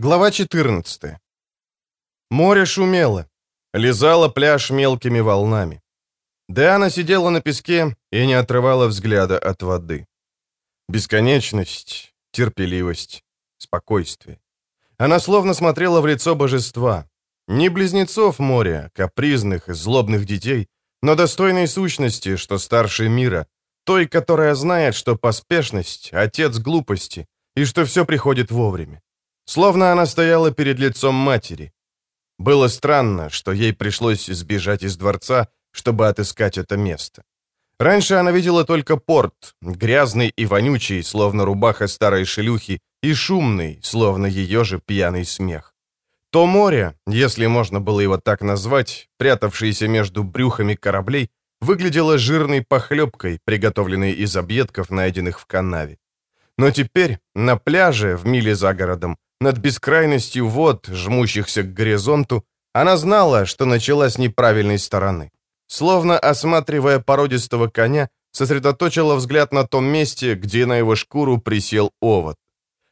Глава 14. Море шумело, лизало пляж мелкими волнами. Диана сидела на песке и не отрывала взгляда от воды. Бесконечность, терпеливость, спокойствие. Она словно смотрела в лицо божества. Не близнецов моря, капризных и злобных детей, но достойной сущности, что старше мира, той, которая знает, что поспешность — отец глупости, и что все приходит вовремя. Словно она стояла перед лицом матери. Было странно, что ей пришлось сбежать из дворца, чтобы отыскать это место. Раньше она видела только порт, грязный и вонючий, словно рубаха старой шелюхи, и шумный, словно ее же пьяный смех. То море, если можно было его так назвать, прятавшееся между брюхами кораблей, выглядело жирной похлебкой, приготовленной из объедков, найденных в канаве. Но теперь на пляже в миле за городом над бескрайностью вод, жмущихся к горизонту, она знала, что начала с неправильной стороны. Словно осматривая породистого коня, сосредоточила взгляд на том месте, где на его шкуру присел овод.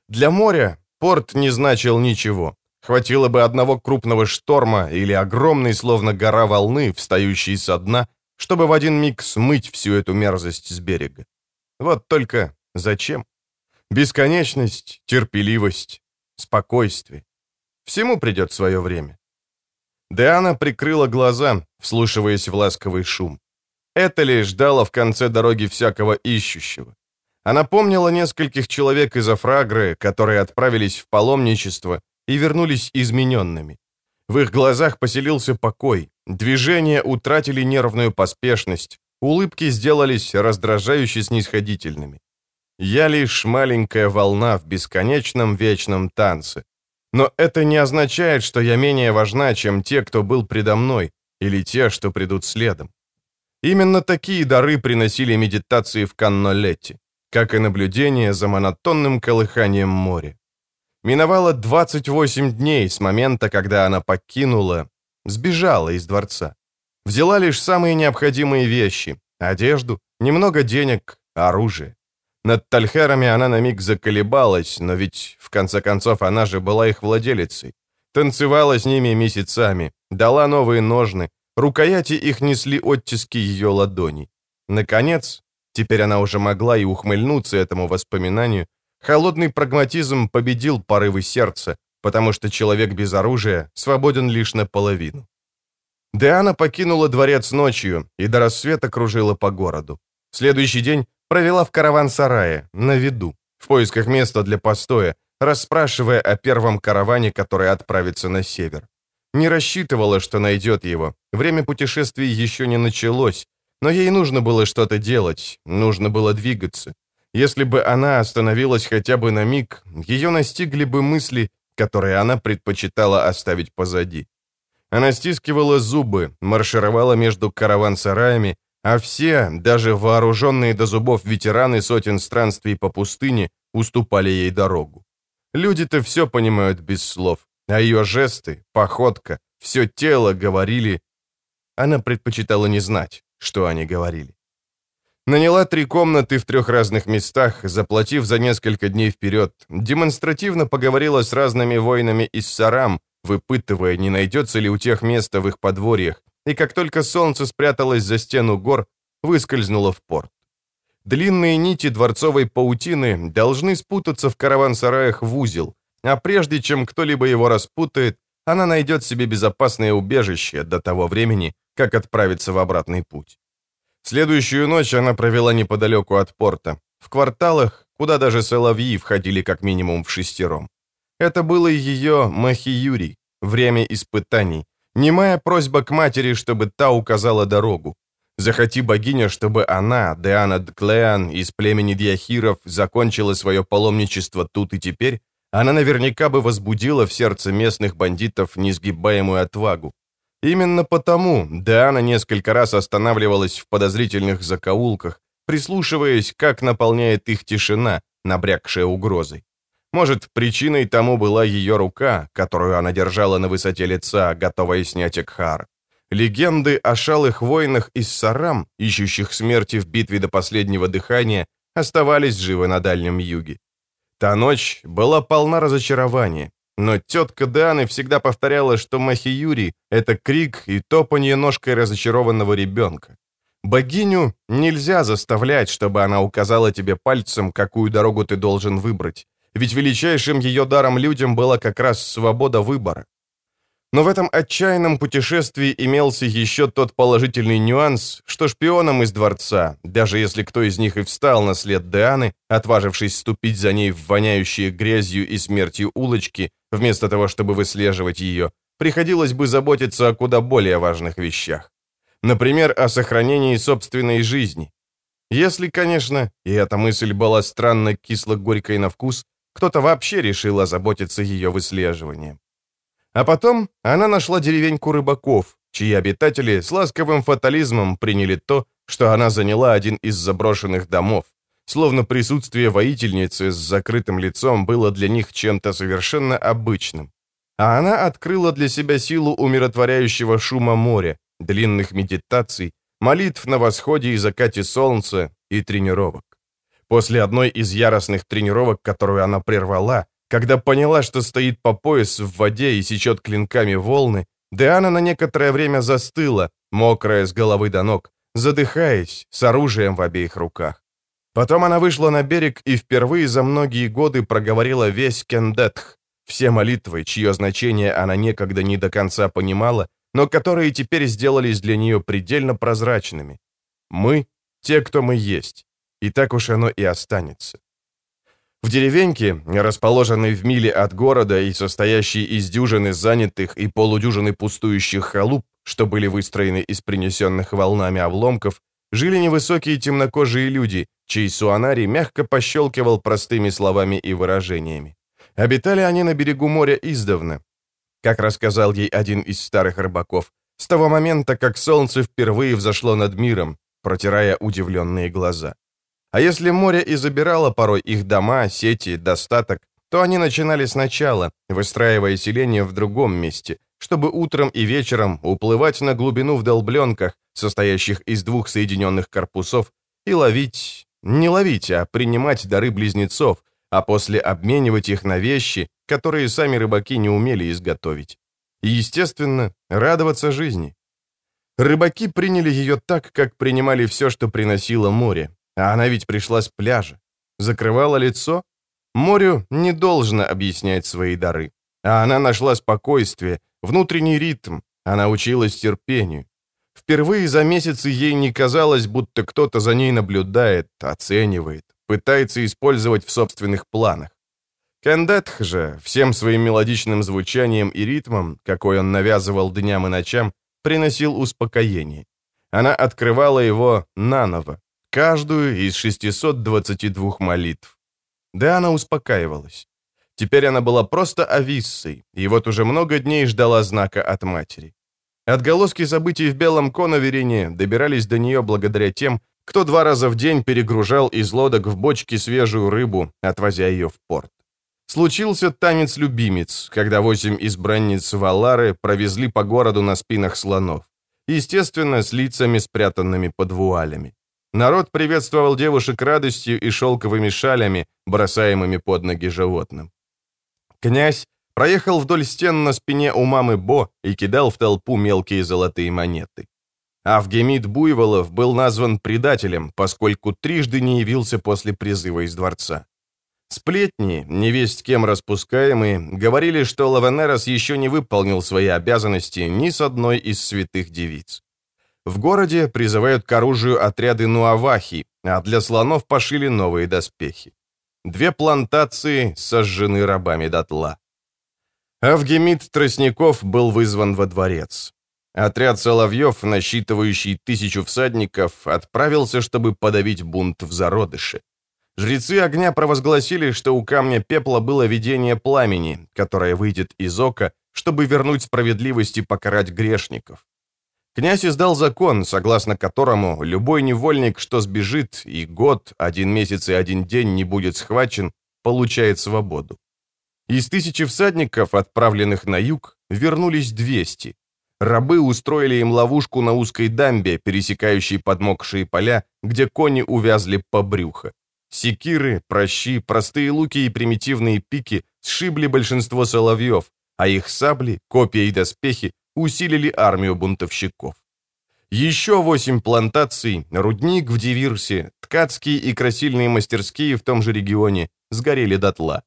Для моря порт не значил ничего. Хватило бы одного крупного шторма или огромной, словно гора волны, встающей со дна, чтобы в один миг смыть всю эту мерзость с берега. Вот только зачем? Бесконечность, терпеливость, спокойствие. Всему придет свое время. Диана прикрыла глаза, вслушиваясь в ласковый шум. Это ли ждало в конце дороги всякого ищущего? Она помнила нескольких человек из Афрагры, которые отправились в паломничество и вернулись измененными. В их глазах поселился покой, движения утратили нервную поспешность, улыбки сделались раздражающе снисходительными. Я лишь маленькая волна в бесконечном вечном танце. Но это не означает, что я менее важна, чем те, кто был предо мной, или те, что придут следом. Именно такие дары приносили медитации в Каннолете, как и наблюдение за монотонным колыханием моря. Миновало 28 дней с момента, когда она покинула, сбежала из дворца. Взяла лишь самые необходимые вещи – одежду, немного денег, оружие. Над Тальхерами она на миг заколебалась, но ведь, в конце концов, она же была их владелицей. Танцевала с ними месяцами, дала новые ножны, рукояти их несли оттиски ее ладоней. Наконец, теперь она уже могла и ухмыльнуться этому воспоминанию, холодный прагматизм победил порывы сердца, потому что человек без оружия свободен лишь наполовину. Диана покинула дворец ночью и до рассвета кружила по городу. Следующий день Провела в караван-сарае, на виду, в поисках места для постоя, расспрашивая о первом караване, который отправится на север. Не рассчитывала, что найдет его. Время путешествий еще не началось, но ей нужно было что-то делать, нужно было двигаться. Если бы она остановилась хотя бы на миг, ее настигли бы мысли, которые она предпочитала оставить позади. Она стискивала зубы, маршировала между караван-сараями, а все, даже вооруженные до зубов ветераны сотен странствий по пустыне, уступали ей дорогу. Люди-то все понимают без слов, а ее жесты, походка, все тело говорили... Она предпочитала не знать, что они говорили. Наняла три комнаты в трех разных местах, заплатив за несколько дней вперед, демонстративно поговорила с разными воинами из Сарам, выпытывая, не найдется ли у тех места в их подворьях, и как только солнце спряталось за стену гор, выскользнуло в порт. Длинные нити дворцовой паутины должны спутаться в караван-сараях в узел, а прежде чем кто-либо его распутает, она найдет себе безопасное убежище до того времени, как отправиться в обратный путь. Следующую ночь она провела неподалеку от порта, в кварталах, куда даже соловьи входили как минимум в шестером. Это было ее Махиюри, время испытаний, Немая просьба к матери, чтобы та указала дорогу. Захоти богиня, чтобы она, Деана Дклеан из племени Диахиров, закончила свое паломничество тут и теперь, она наверняка бы возбудила в сердце местных бандитов несгибаемую отвагу. Именно потому Диана несколько раз останавливалась в подозрительных закоулках, прислушиваясь, как наполняет их тишина, набрякшая угрозой. Может, причиной тому была ее рука, которую она держала на высоте лица, готовая снять Экхар. Легенды о шалых воинах из Сарам, ищущих смерти в битве до последнего дыхания, оставались живы на Дальнем Юге. Та ночь была полна разочарования. но тетка Дианы всегда повторяла, что Махиюри — это крик и топанье ножкой разочарованного ребенка. Богиню нельзя заставлять, чтобы она указала тебе пальцем, какую дорогу ты должен выбрать, ведь величайшим ее даром людям была как раз свобода выбора. Но в этом отчаянном путешествии имелся еще тот положительный нюанс, что шпионам из дворца, даже если кто из них и встал на след Дианы, отважившись ступить за ней в воняющие грязью и смертью улочки, вместо того, чтобы выслеживать ее, приходилось бы заботиться о куда более важных вещах. Например, о сохранении собственной жизни. Если, конечно, и эта мысль была странно кисло-горькой на вкус, кто-то вообще решил озаботиться ее выслеживанием. А потом она нашла деревеньку рыбаков, чьи обитатели с ласковым фатализмом приняли то, что она заняла один из заброшенных домов, словно присутствие воительницы с закрытым лицом было для них чем-то совершенно обычным. А она открыла для себя силу умиротворяющего шума моря, длинных медитаций, молитв на восходе и закате солнца и тренировок. После одной из яростных тренировок, которую она прервала, когда поняла, что стоит по пояс в воде и сечет клинками волны, Диана на некоторое время застыла, мокрая с головы до ног, задыхаясь, с оружием в обеих руках. Потом она вышла на берег и впервые за многие годы проговорила весь кендетх, все молитвы, чье значение она некогда не до конца понимала, но которые теперь сделались для нее предельно прозрачными. Мы — те, кто мы есть, и так уж оно и останется. В деревеньке, расположенной в миле от города и состоящей из дюжины занятых и полудюжины пустующих халуп, что были выстроены из принесенных волнами обломков, жили невысокие темнокожие люди, чей суанари мягко пощелкивал простыми словами и выражениями. Обитали они на берегу моря издавна. Как рассказал ей один из старых рыбаков, с того момента, как солнце впервые взошло над миром, протирая удивленные глаза. А если море и забирало порой их дома, сети, достаток, то они начинали сначала, выстраивая селение в другом месте, чтобы утром и вечером уплывать на глубину в долбленках, состоящих из двух соединенных корпусов, и ловить, не ловить, а принимать дары близнецов, а после обменивать их на вещи, которые сами рыбаки не умели изготовить. И, естественно, радоваться жизни. Рыбаки приняли ее так, как принимали все, что приносило море, а она ведь пришла с пляжа. Закрывала лицо? Морю не должно объяснять свои дары. А она нашла спокойствие, внутренний ритм, она училась терпению. Впервые за месяцы ей не казалось, будто кто-то за ней наблюдает, оценивает, пытается использовать в собственных планах. Кендетх же, всем своим мелодичным звучанием и ритмом, какой он навязывал дням и ночам, приносил успокоение. Она открывала его наново, каждую из 622 молитв. Да, она успокаивалась. Теперь она была просто Ависсой, и вот уже много дней ждала знака от матери. Отголоски событий в Белом Коноверине добирались до нее благодаря тем, кто два раза в день перегружал из лодок в бочки свежую рыбу, отвозя ее в порт. Случился танец-любимец, когда восемь избранниц Валары провезли по городу на спинах слонов. Естественно, с лицами, спрятанными под вуалями. Народ приветствовал девушек радостью и шелковыми шалями, бросаемыми под ноги животным. Князь проехал вдоль стен на спине у мамы Бо и кидал в толпу мелкие золотые монеты. Авгемид Буйволов был назван предателем, поскольку трижды не явился после призыва из дворца. Сплетни, невесть кем распускаемые, говорили, что Лавенерос еще не выполнил свои обязанности ни с одной из святых девиц. В городе призывают к оружию отряды Нуавахи, а для слонов пошили новые доспехи. Две плантации сожжены рабами дотла. Авгемид Тростников был вызван во дворец. Отряд Соловьев, насчитывающий тысячу всадников, отправился, чтобы подавить бунт в зародыше. Жрецы огня провозгласили, что у камня пепла было видение пламени, которое выйдет из ока, чтобы вернуть справедливость и покарать грешников. Князь издал закон, согласно которому любой невольник, что сбежит, и год, один месяц и один день не будет схвачен, получает свободу. Из тысячи всадников, отправленных на юг, вернулись 200. Рабы устроили им ловушку на узкой дамбе, пересекающей подмокшие поля, где кони увязли по брюхо. Секиры, прощи, простые луки и примитивные пики сшибли большинство соловьев, а их сабли, копья и доспехи усилили армию бунтовщиков. Еще восемь плантаций, рудник в Дивирсе, ткацкие и красильные мастерские в том же регионе сгорели дотла.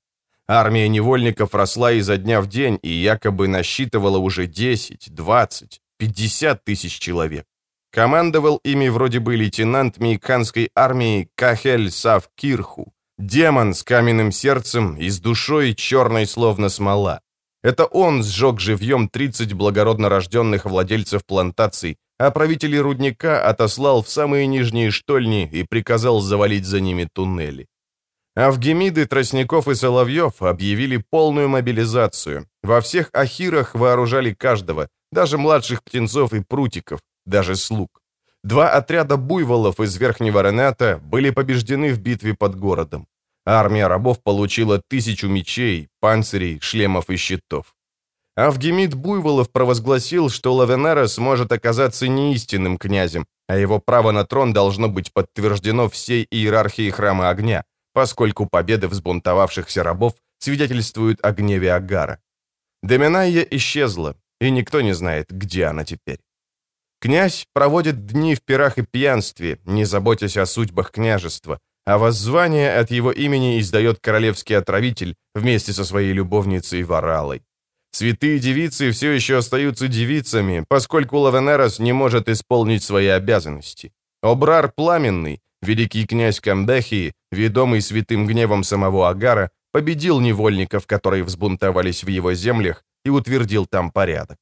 Армия невольников росла изо дня в день и якобы насчитывала уже 10, 20, 50 тысяч человек. Командовал ими вроде бы лейтенант мейканской армии Кахель Сав Кирху, демон с каменным сердцем и с душой черной словно смола. Это он сжег живьем 30 благородно рожденных владельцев плантаций, а правителей рудника отослал в самые нижние штольни и приказал завалить за ними туннели. Авгемиды, Тростников и Соловьев объявили полную мобилизацию. Во всех ахирах вооружали каждого, даже младших птенцов и прутиков, даже слуг. Два отряда буйволов из Верхнего Рената были побеждены в битве под городом. Армия рабов получила тысячу мечей, панцирей, шлемов и щитов. Авгемид Буйволов провозгласил, что Лавенера сможет оказаться неистинным князем, а его право на трон должно быть подтверждено всей иерархией Храма Огня, поскольку победы взбунтовавшихся рабов свидетельствуют о гневе Агара. Доминайя исчезла, и никто не знает, где она теперь. Князь проводит дни в пирах и пьянстве, не заботясь о судьбах княжества, а воззвание от его имени издает королевский отравитель вместе со своей любовницей Варалой. Святые девицы все еще остаются девицами, поскольку Лавенерос не может исполнить свои обязанности. Обрар Пламенный, великий князь Камбехии, ведомый святым гневом самого Агара, победил невольников, которые взбунтовались в его землях, и утвердил там порядок.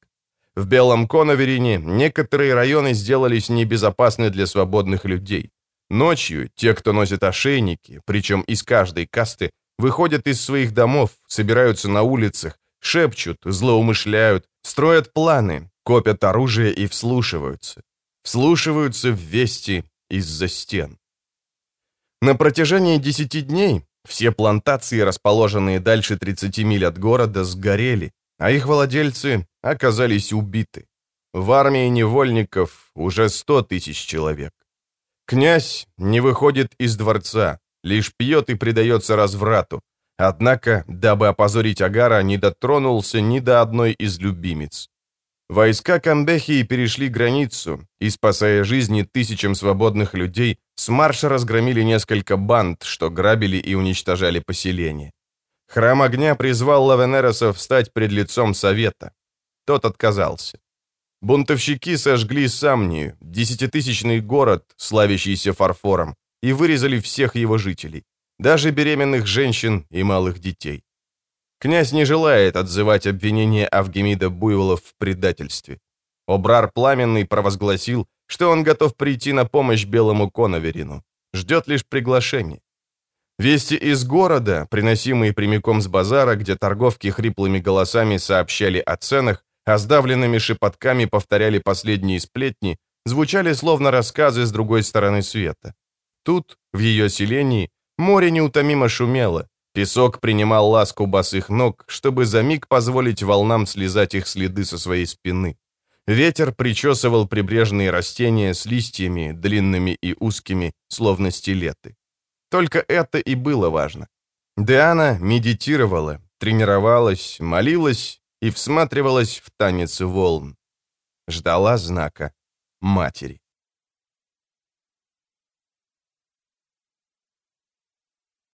В Белом Коноверине некоторые районы сделались небезопасны для свободных людей. Ночью те, кто носит ошейники, причем из каждой касты, выходят из своих домов, собираются на улицах, шепчут, злоумышляют, строят планы, копят оружие и вслушиваются. Вслушиваются в вести из-за стен. На протяжении 10 дней все плантации, расположенные дальше 30 миль от города, сгорели, а их владельцы оказались убиты. В армии невольников уже 100 тысяч человек. Князь не выходит из дворца, лишь пьет и предается разврату. Однако, дабы опозорить Агара, не дотронулся ни до одной из любимец. Войска Камбехии перешли границу и, спасая жизни тысячам свободных людей, с марша разгромили несколько банд, что грабили и уничтожали поселения. Храм огня призвал Лавенероса встать пред лицом совета. Тот отказался. Бунтовщики сожгли Самнию, десятитысячный город, славящийся фарфором, и вырезали всех его жителей, даже беременных женщин и малых детей. Князь не желает отзывать обвинения Авгемида Буйволов в предательстве. Обрар Пламенный провозгласил, что он готов прийти на помощь Белому Коноверину. Ждет лишь приглашение. Вести из города, приносимые прямиком с базара, где торговки хриплыми голосами сообщали о ценах, а сдавленными шепотками повторяли последние сплетни, звучали словно рассказы с другой стороны света. Тут, в ее селении, море неутомимо шумело, песок принимал ласку босых ног, чтобы за миг позволить волнам слезать их следы со своей спины. Ветер причесывал прибрежные растения с листьями, длинными и узкими, словно стилеты. Только это и было важно. Диана медитировала, тренировалась, молилась и всматривалась в танец волн. Ждала знака матери.